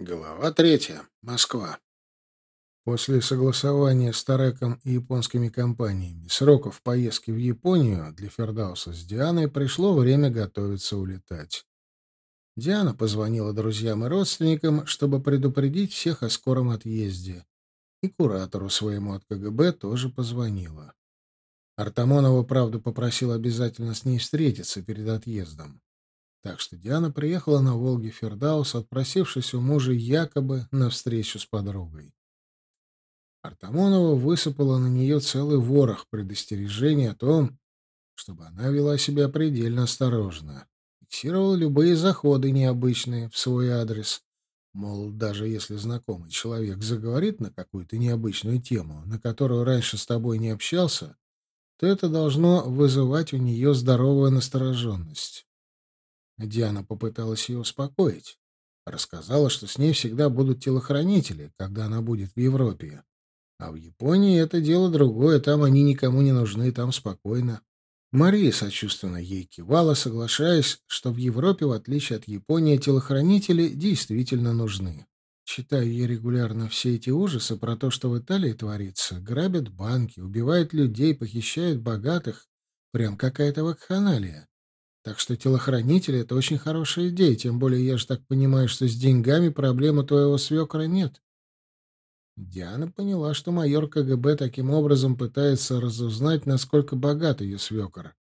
Глава третья. Москва. После согласования с Тареком и японскими компаниями сроков поездки в Японию для Фердауса с Дианой пришло время готовиться улетать. Диана позвонила друзьям и родственникам, чтобы предупредить всех о скором отъезде. И куратору своему от КГБ тоже позвонила. Артамонова, правда, попросил обязательно с ней встретиться перед отъездом. Так что Диана приехала на Волге Фердаус, отпросившись у мужа якобы на встречу с подругой. Артамонова высыпала на нее целый ворох предостережений о том, чтобы она вела себя предельно осторожно, фиксировала любые заходы необычные в свой адрес. Мол, даже если знакомый человек заговорит на какую-то необычную тему, на которую раньше с тобой не общался, то это должно вызывать у нее здоровую настороженность. Диана попыталась ее успокоить. Рассказала, что с ней всегда будут телохранители, когда она будет в Европе. А в Японии это дело другое, там они никому не нужны, там спокойно. Мария сочувственно ей кивала, соглашаясь, что в Европе, в отличие от Японии, телохранители действительно нужны. Читаю я регулярно все эти ужасы про то, что в Италии творится. Грабят банки, убивают людей, похищают богатых. Прям какая-то вакханалия. Так что телохранитель — это очень хорошая идея, тем более я же так понимаю, что с деньгами проблемы твоего свекра нет. Диана поняла, что майор КГБ таким образом пытается разузнать, насколько богат ее свекор.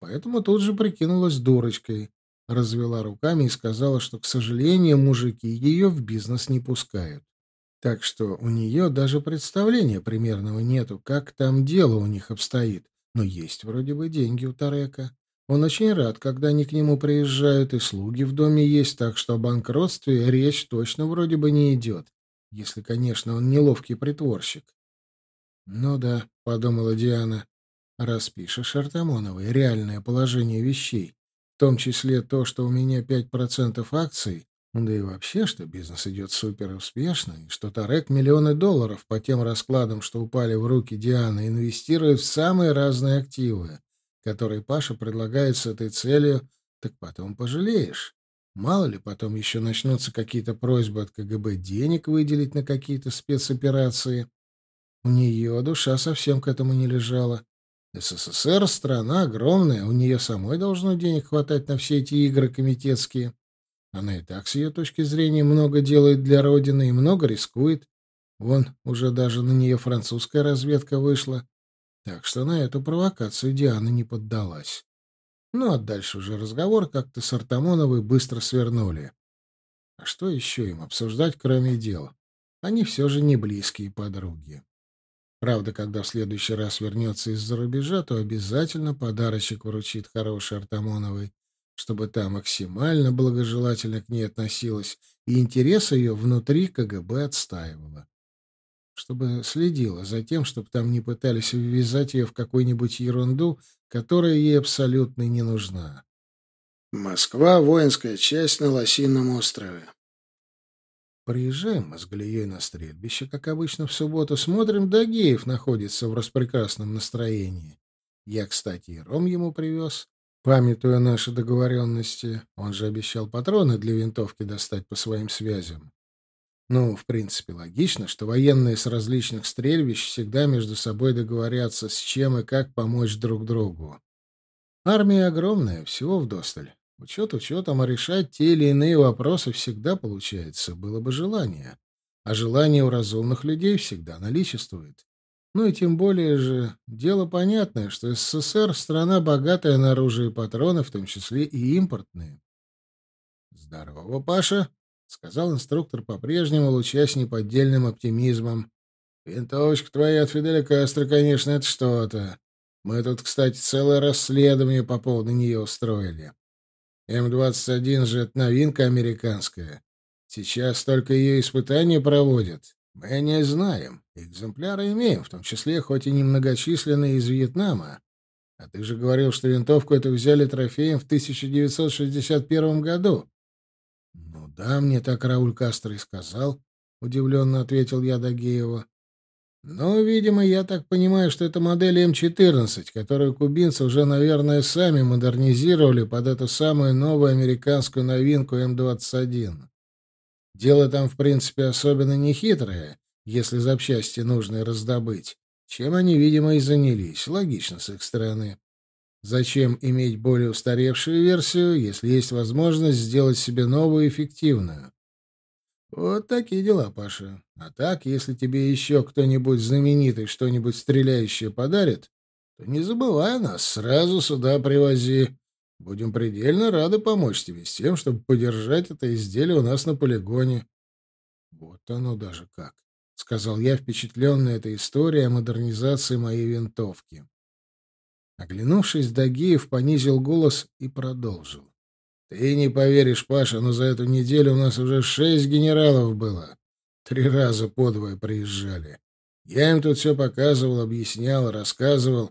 Поэтому тут же прикинулась дурочкой, развела руками и сказала, что, к сожалению, мужики ее в бизнес не пускают. Так что у нее даже представления примерного нету, как там дело у них обстоит. Но есть вроде бы деньги у Тарека. Он очень рад, когда они к нему приезжают, и слуги в доме есть, так что о банкротстве речь точно вроде бы не идет, если, конечно, он неловкий притворщик. «Ну да», — подумала Диана, — «распишешь Артамоновой реальное положение вещей, в том числе то, что у меня пять процентов акций, да и вообще, что бизнес идет супер успешно, и что Тарек миллионы долларов по тем раскладам, что упали в руки Дианы, инвестирует в самые разные активы, который Паша предлагает с этой целью, так потом пожалеешь. Мало ли, потом еще начнутся какие-то просьбы от КГБ денег выделить на какие-то спецоперации. У нее душа совсем к этому не лежала. СССР — страна огромная, у нее самой должно денег хватать на все эти игры комитетские. Она и так, с ее точки зрения, много делает для Родины и много рискует. Вон, уже даже на нее французская разведка вышла. Так что на эту провокацию Диана не поддалась. Ну, а дальше уже разговор как-то с Артамоновой быстро свернули. А что еще им обсуждать, кроме дела? Они все же не близкие подруги. Правда, когда в следующий раз вернется из-за рубежа, то обязательно подарочек вручит хороший Артамоновой, чтобы та максимально благожелательно к ней относилась и интерес ее внутри КГБ отстаивала чтобы следила за тем, чтобы там не пытались ввязать ее в какую-нибудь ерунду, которая ей абсолютно не нужна. Москва, воинская часть на Лосином острове. Приезжаем мы с Галией на стрельбище, как обычно в субботу, смотрим, Дагеев находится в распрекрасном настроении. Я, кстати, и ром ему привез, памятуя наши договоренности. Он же обещал патроны для винтовки достать по своим связям. Ну, в принципе, логично, что военные с различных стрельбищ всегда между собой договорятся, с чем и как помочь друг другу. Армия огромная, всего вдосталь. Учет учетом, а решать те или иные вопросы всегда получается, было бы желание. А желание у разумных людей всегда наличествует. Ну и тем более же, дело понятное, что СССР — страна богатая на оружие и патроны, в том числе и импортные. «Здорово, Паша!» — сказал инструктор по-прежнему, лучась неподдельным оптимизмом. «Винтовочка твоя от Фиделя Кастро, конечно, это что-то. Мы тут, кстати, целое расследование по поводу нее устроили. М-21 же это новинка американская. Сейчас только ее испытания проводят. Мы не знаем. Экземпляры имеем, в том числе, хоть и немногочисленные из Вьетнама. А ты же говорил, что винтовку эту взяли трофеем в 1961 году. «Да, мне так Рауль Кастро и сказал», — удивленно ответил я Дагеева. «Ну, видимо, я так понимаю, что это модель М-14, которую кубинцы уже, наверное, сами модернизировали под эту самую новую американскую новинку М-21. Дело там, в принципе, особенно не хитрое, если запчасти нужно раздобыть. Чем они, видимо, и занялись. Логично с их стороны. Зачем иметь более устаревшую версию, если есть возможность сделать себе новую эффективную? Вот такие дела, Паша. А так, если тебе еще кто-нибудь знаменитый что-нибудь стреляющее подарит, то не забывай нас, сразу сюда привози. Будем предельно рады помочь тебе с тем, чтобы подержать это изделие у нас на полигоне. Вот оно даже как, — сказал я, впечатленный этой историей о модернизации моей винтовки. Оглянувшись, Дагиев понизил голос и продолжил. — Ты не поверишь, Паша, но за эту неделю у нас уже шесть генералов было. Три раза подвое приезжали. Я им тут все показывал, объяснял, рассказывал.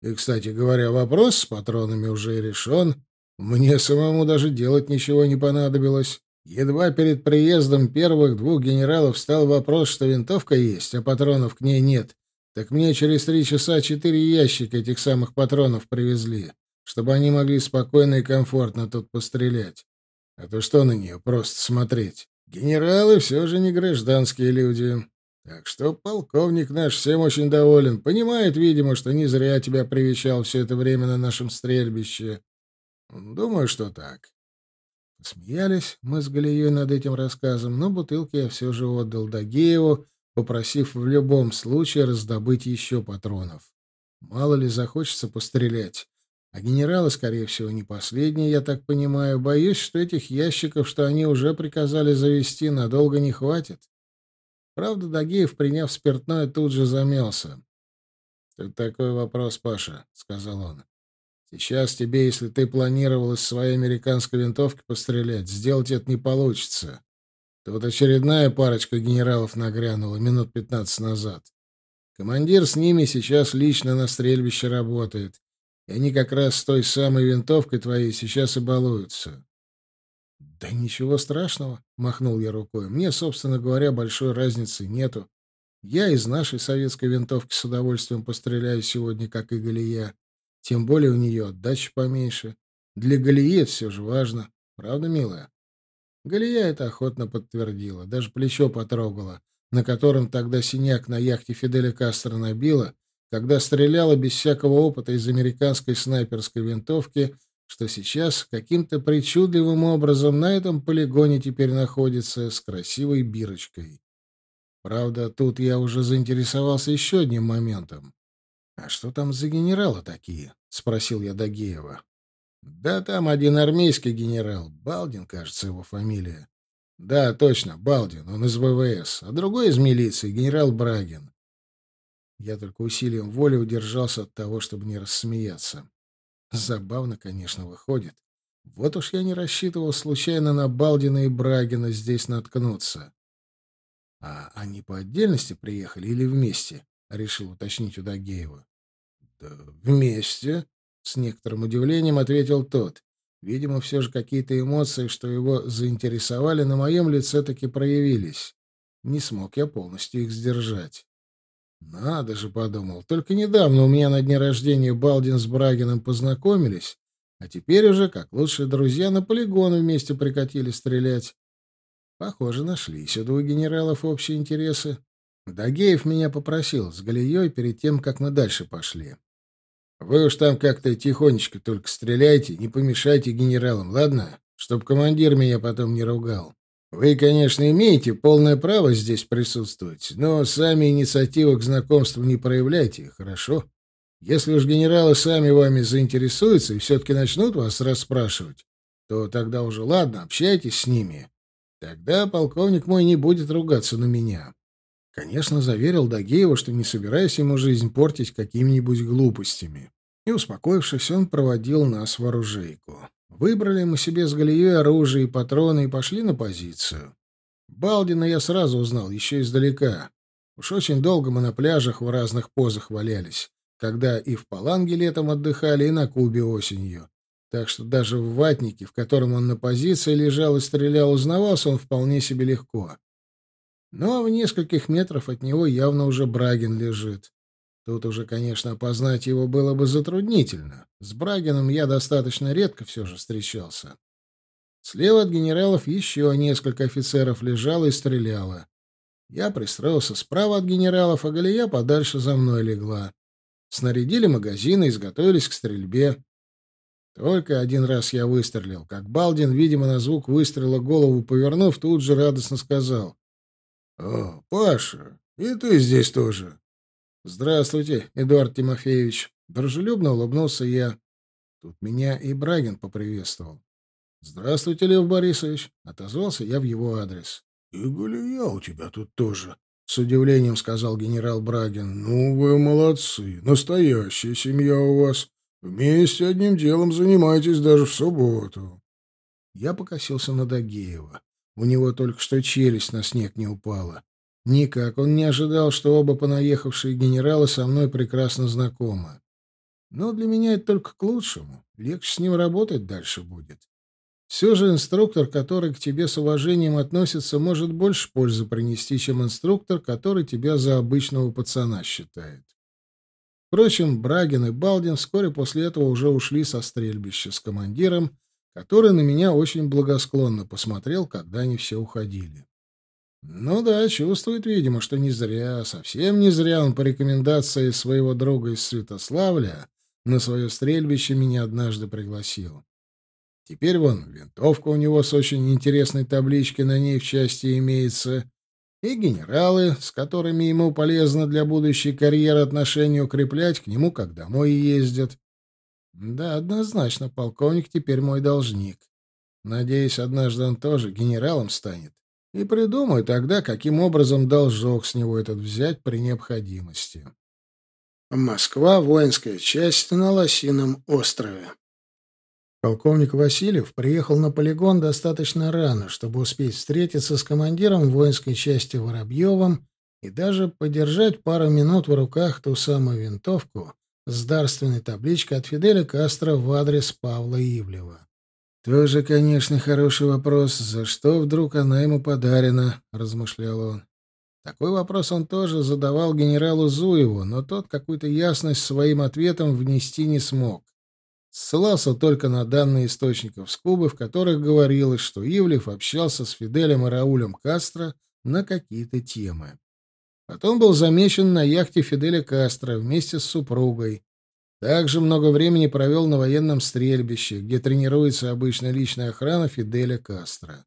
И, кстати говоря, вопрос с патронами уже решен. Мне самому даже делать ничего не понадобилось. Едва перед приездом первых двух генералов встал вопрос, что винтовка есть, а патронов к ней нет. Так мне через три часа четыре ящика этих самых патронов привезли, чтобы они могли спокойно и комфортно тут пострелять. А то что на нее просто смотреть? Генералы все же не гражданские люди. Так что полковник наш всем очень доволен. Понимает, видимо, что не зря тебя привечал все это время на нашем стрельбище. Думаю, что так. Смеялись мы с Галией над этим рассказом, но бутылки я все же отдал Дагееву, попросив в любом случае раздобыть еще патронов. Мало ли захочется пострелять. А генералы, скорее всего, не последние, я так понимаю. Боюсь, что этих ящиков, что они уже приказали завести, надолго не хватит. Правда, Дагеев, приняв спиртное, тут же замялся. «Тут такой вопрос, Паша», — сказал он. «Сейчас тебе, если ты планировал из своей американской винтовки пострелять, сделать это не получится. Тут очередная парочка генералов нагрянула минут пятнадцать назад. Командир с ними сейчас лично на стрельбище работает, и они как раз с той самой винтовкой твоей сейчас и балуются. «Да ничего страшного», — махнул я рукой. «Мне, собственно говоря, большой разницы нету. Я из нашей советской винтовки с удовольствием постреляю сегодня, как и Галия. Тем более у нее отдача поменьше. Для Галии все же важно. Правда, милая?» Галия это охотно подтвердила, даже плечо потрогала, на котором тогда синяк на яхте Фиделя Кастро набила, когда стреляла без всякого опыта из американской снайперской винтовки — что сейчас каким-то причудливым образом на этом полигоне теперь находится с красивой бирочкой. Правда, тут я уже заинтересовался еще одним моментом. «А что там за генералы такие?» — спросил я Дагеева. «Да там один армейский генерал, Балдин, кажется, его фамилия. Да, точно, Балдин, он из ВВС, а другой из милиции, генерал Брагин». Я только усилием воли удержался от того, чтобы не рассмеяться. Забавно, конечно, выходит. Вот уж я не рассчитывал случайно на Балдина и Брагина здесь наткнуться. — А они по отдельности приехали или вместе? — решил уточнить у Дагеева. — Да вместе, — с некоторым удивлением ответил тот. Видимо, все же какие-то эмоции, что его заинтересовали, на моем лице таки проявились. Не смог я полностью их сдержать. Надо же, подумал, только недавно у меня на дне рождения Балдин с Брагином познакомились, а теперь уже, как лучшие друзья, на полигон вместе прикатили стрелять. Похоже, нашлись у двух генералов общие интересы. Дагеев меня попросил с Галией перед тем, как мы дальше пошли. Вы уж там как-то тихонечко только стреляйте, не помешайте генералам, ладно? Чтоб командир меня потом не ругал. Вы, конечно, имеете полное право здесь присутствовать, но сами инициативу к знакомству не проявляйте, хорошо? Если уж генералы сами вами заинтересуются и все-таки начнут вас расспрашивать, то тогда уже ладно, общайтесь с ними. Тогда полковник мой не будет ругаться на меня. Конечно, заверил Дагеева, что не собираюсь ему жизнь портить какими-нибудь глупостями. И, успокоившись, он проводил нас в оружейку. Выбрали мы себе с Галией оружие и патроны и пошли на позицию. Балдина я сразу узнал, еще издалека. Уж очень долго мы на пляжах в разных позах валялись, когда и в Паланге летом отдыхали, и на Кубе осенью. Так что даже в ватнике, в котором он на позиции лежал и стрелял, узнавался он вполне себе легко. Ну а в нескольких метрах от него явно уже Брагин лежит. Тут уже, конечно, опознать его было бы затруднительно. С Брагином я достаточно редко все же встречался. Слева от генералов еще несколько офицеров лежало и стреляло. Я пристроился справа от генералов, а Галия подальше за мной легла. Снарядили магазины, и изготовились к стрельбе. Только один раз я выстрелил, как Балдин, видимо, на звук выстрела голову повернув, тут же радостно сказал. — О, Паша, и ты здесь тоже. — Здравствуйте, Эдуард Тимофеевич. Дружелюбно улыбнулся я. Тут меня и Брагин поприветствовал. — Здравствуйте, Лев Борисович. Отозвался я в его адрес. — И Галия у тебя тут тоже, — с удивлением сказал генерал Брагин. — Ну, вы молодцы. Настоящая семья у вас. Вместе одним делом занимаетесь даже в субботу. Я покосился на Дагеева. У него только что челюсть на снег не упала. Никак он не ожидал, что оба понаехавшие генералы со мной прекрасно знакомы. Но для меня это только к лучшему. Легче с ним работать дальше будет. Все же инструктор, который к тебе с уважением относится, может больше пользы принести, чем инструктор, который тебя за обычного пацана считает. Впрочем, Брагин и Балдин вскоре после этого уже ушли со стрельбища с командиром, который на меня очень благосклонно посмотрел, когда они все уходили. Ну да, чувствует, видимо, что не зря, совсем не зря он по рекомендации своего друга из Святославля на свое стрельбище меня однажды пригласил. Теперь вон, винтовка у него с очень интересной табличкой на ней в части имеется, и генералы, с которыми ему полезно для будущей карьеры отношения укреплять, к нему как домой ездят. Да, однозначно, полковник теперь мой должник. Надеюсь, однажды он тоже генералом станет. И придумаю тогда, каким образом должок с него этот взять при необходимости. Москва, воинская часть на Лосином острове. Полковник Васильев приехал на полигон достаточно рано, чтобы успеть встретиться с командиром воинской части Воробьевым и даже подержать пару минут в руках ту самую винтовку с дарственной табличкой от Фиделя Кастро в адрес Павла Ивлева. «Тоже, конечно, хороший вопрос. За что вдруг она ему подарена?» — размышлял он. Такой вопрос он тоже задавал генералу Зуеву, но тот какую-то ясность своим ответом внести не смог. Ссылался только на данные источников с Кубы, в которых говорилось, что Ивлев общался с Фиделем и Раулем Кастро на какие-то темы. Потом был замечен на яхте Фиделя Кастро вместе с супругой. Также много времени провел на военном стрельбище, где тренируется обычно личная охрана Фиделя Кастро.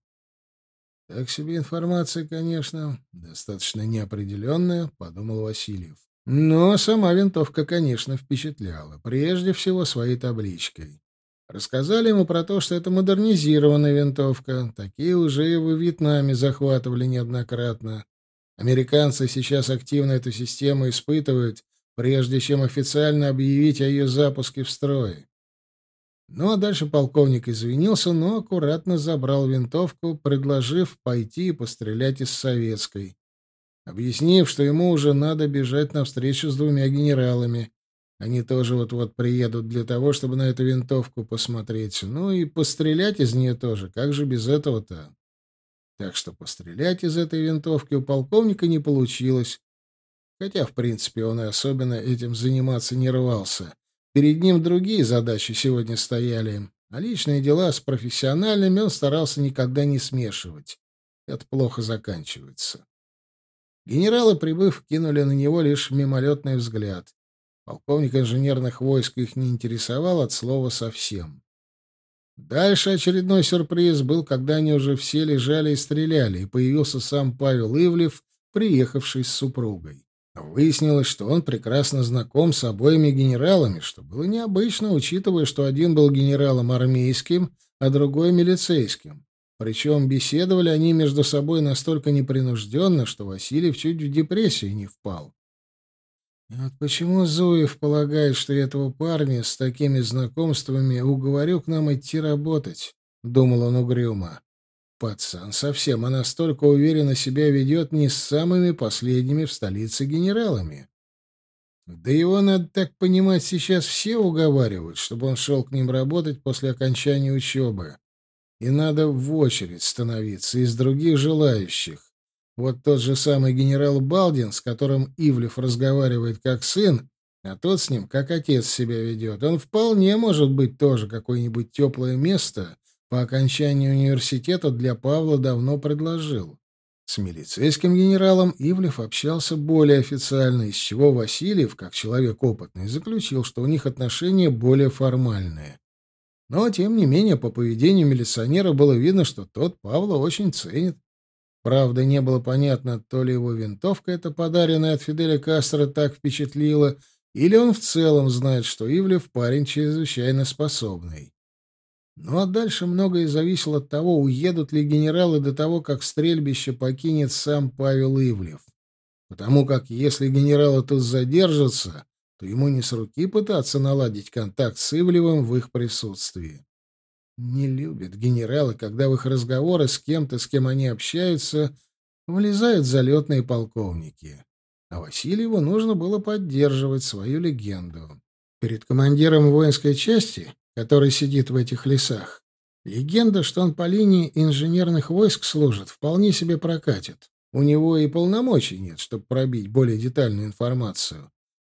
Так себе информация, конечно, достаточно неопределенная, подумал Васильев. Но сама винтовка, конечно, впечатляла, прежде всего своей табличкой. Рассказали ему про то, что это модернизированная винтовка, такие уже и в Вьетнаме захватывали неоднократно. Американцы сейчас активно эту систему испытывают, прежде чем официально объявить о ее запуске в строй. Ну а дальше полковник извинился, но аккуратно забрал винтовку, предложив пойти и пострелять из советской объяснив, что ему уже надо бежать навстречу с двумя генералами. Они тоже вот-вот приедут для того, чтобы на эту винтовку посмотреть. Ну и пострелять из нее тоже. Как же без этого-то? Так что пострелять из этой винтовки у полковника не получилось. Хотя, в принципе, он и особенно этим заниматься не рвался. Перед ним другие задачи сегодня стояли, а личные дела с профессиональными он старался никогда не смешивать. Это плохо заканчивается. Генералы, прибыв, кинули на него лишь мимолетный взгляд. Полковник инженерных войск их не интересовал от слова совсем. Дальше очередной сюрприз был, когда они уже все лежали и стреляли, и появился сам Павел Ивлев, приехавший с супругой. Выяснилось, что он прекрасно знаком с обоими генералами, что было необычно, учитывая, что один был генералом армейским, а другой — милицейским. Причем беседовали они между собой настолько непринужденно, что Васильев чуть в депрессию не впал. И вот почему Зуев полагает, что я этого парня с такими знакомствами уговорю к нам идти работать? — думал он угрюмо. Пацан совсем, а настолько уверенно себя ведет не с самыми последними в столице генералами. Да его, надо так понимать, сейчас все уговаривают, чтобы он шел к ним работать после окончания учебы и надо в очередь становиться из других желающих. Вот тот же самый генерал Балдин, с которым Ивлев разговаривает как сын, а тот с ним как отец себя ведет, он вполне может быть тоже какое-нибудь теплое место по окончании университета для Павла давно предложил. С милицейским генералом Ивлев общался более официально, из чего Васильев, как человек опытный, заключил, что у них отношения более формальные. Но, тем не менее, по поведению милиционера было видно, что тот Павла очень ценит. Правда, не было понятно, то ли его винтовка эта подаренная от Фиделя Кастро так впечатлила, или он в целом знает, что Ивлев парень чрезвычайно способный. Ну а дальше многое зависело от того, уедут ли генералы до того, как стрельбище покинет сам Павел Ивлев. Потому как если генералы тут задержатся, то ему не с руки пытаться наладить контакт с Ивлевым в их присутствии. Не любят генералы, когда в их разговоры с кем-то, с кем они общаются, влезают залетные полковники. А Васильеву нужно было поддерживать свою легенду. Перед командиром воинской части который сидит в этих лесах. Легенда, что он по линии инженерных войск служит, вполне себе прокатит. У него и полномочий нет, чтобы пробить более детальную информацию.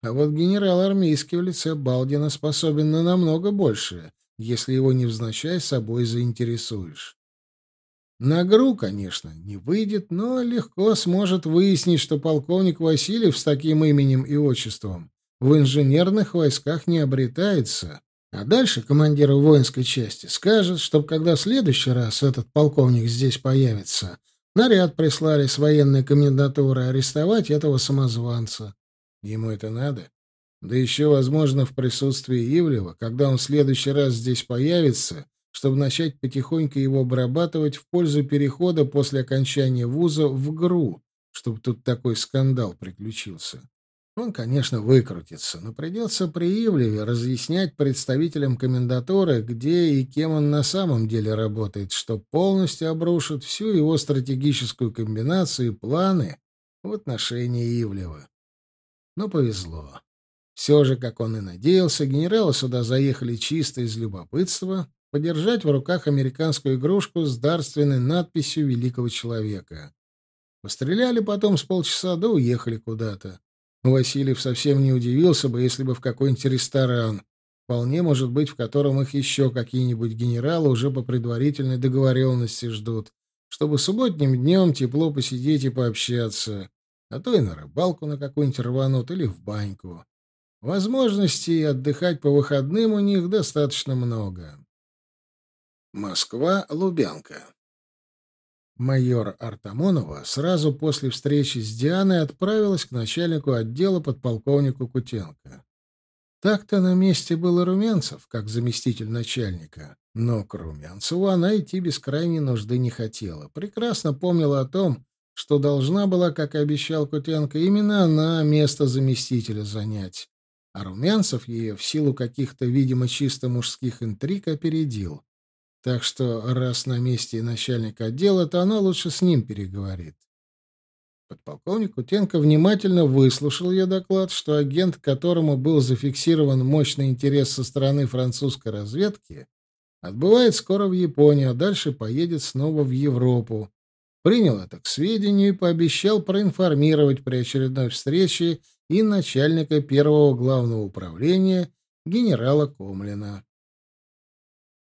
А вот генерал армейский в лице Балдина способен на намного большее, если его невзначай собой заинтересуешь. На ГРУ, конечно, не выйдет, но легко сможет выяснить, что полковник Васильев с таким именем и отчеством в инженерных войсках не обретается, а дальше командир воинской части скажет, чтобы когда в следующий раз этот полковник здесь появится, наряд прислали с военной комендатуры арестовать этого самозванца. Ему это надо? Да еще, возможно, в присутствии Ивлева, когда он в следующий раз здесь появится, чтобы начать потихоньку его обрабатывать в пользу перехода после окончания вуза в ГРУ, чтобы тут такой скандал приключился. Он, конечно, выкрутится, но придется при Ивлеве разъяснять представителям комендатуры, где и кем он на самом деле работает, что полностью обрушит всю его стратегическую комбинацию и планы в отношении Ивлева. Но повезло. Все же, как он и надеялся, генералы сюда заехали чисто из любопытства подержать в руках американскую игрушку с дарственной надписью великого человека. Постреляли потом с полчаса, да уехали куда-то. Васильев совсем не удивился бы, если бы в какой-нибудь ресторан, вполне может быть, в котором их еще какие-нибудь генералы уже по предварительной договоренности ждут, чтобы субботним днем тепло посидеть и пообщаться, а то и на рыбалку на какую-нибудь рванут или в баньку. Возможностей отдыхать по выходным у них достаточно много. Москва, Лубянка. Майор Артамонова сразу после встречи с Дианой отправилась к начальнику отдела подполковнику Кутенко. Так-то на месте был и Румянцев, как заместитель начальника. Но к Румянцеву она идти без крайней нужды не хотела. Прекрасно помнила о том, что должна была, как и обещал Кутенко, именно она место заместителя занять. А Румянцев ее в силу каких-то, видимо, чисто мужских интриг опередил. Так что, раз на месте начальник отдела, то она лучше с ним переговорит. Подполковник Утенко внимательно выслушал ее доклад, что агент, которому был зафиксирован мощный интерес со стороны французской разведки, отбывает скоро в Японию, а дальше поедет снова в Европу. Принял это к сведению и пообещал проинформировать при очередной встрече и начальника первого главного управления генерала Комлина.